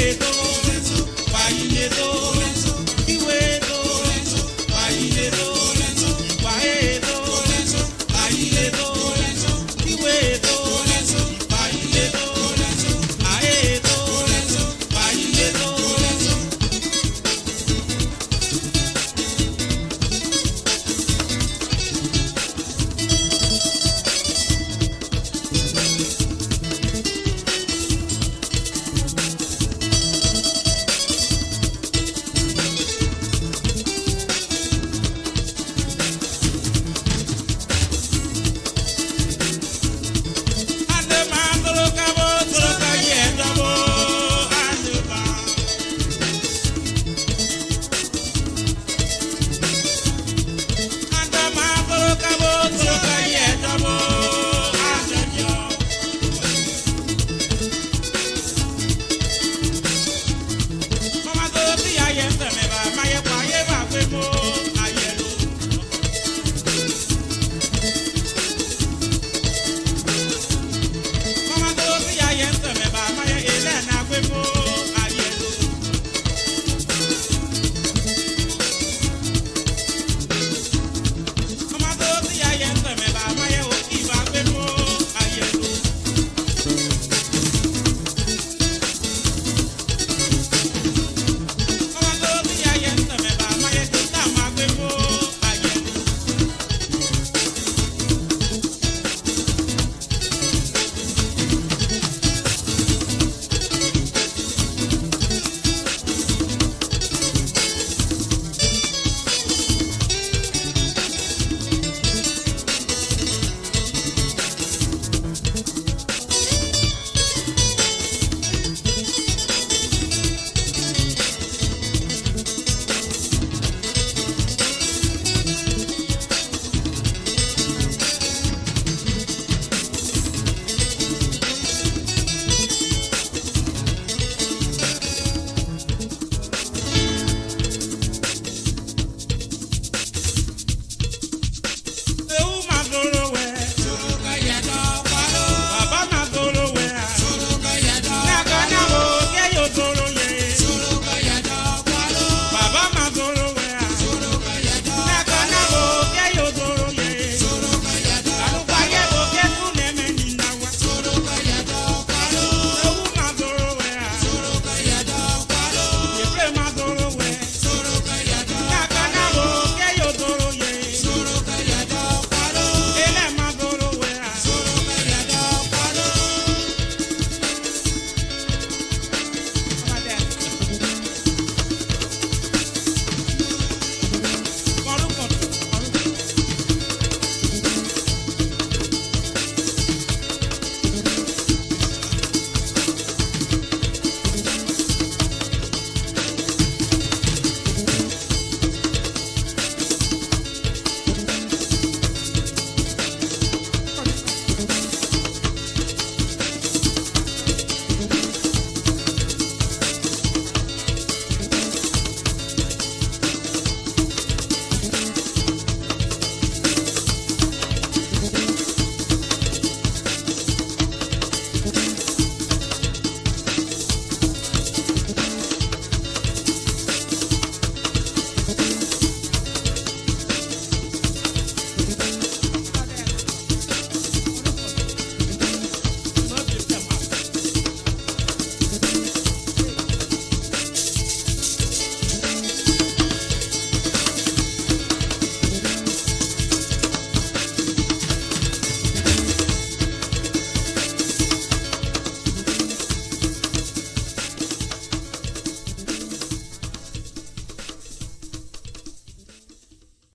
respeto.